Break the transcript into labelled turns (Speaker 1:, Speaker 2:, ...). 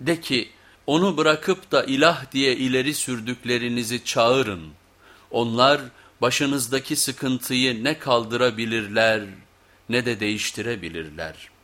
Speaker 1: De ki onu bırakıp da ilah diye ileri sürdüklerinizi çağırın. Onlar başınızdaki sıkıntıyı ne kaldırabilirler ne de değiştirebilirler.''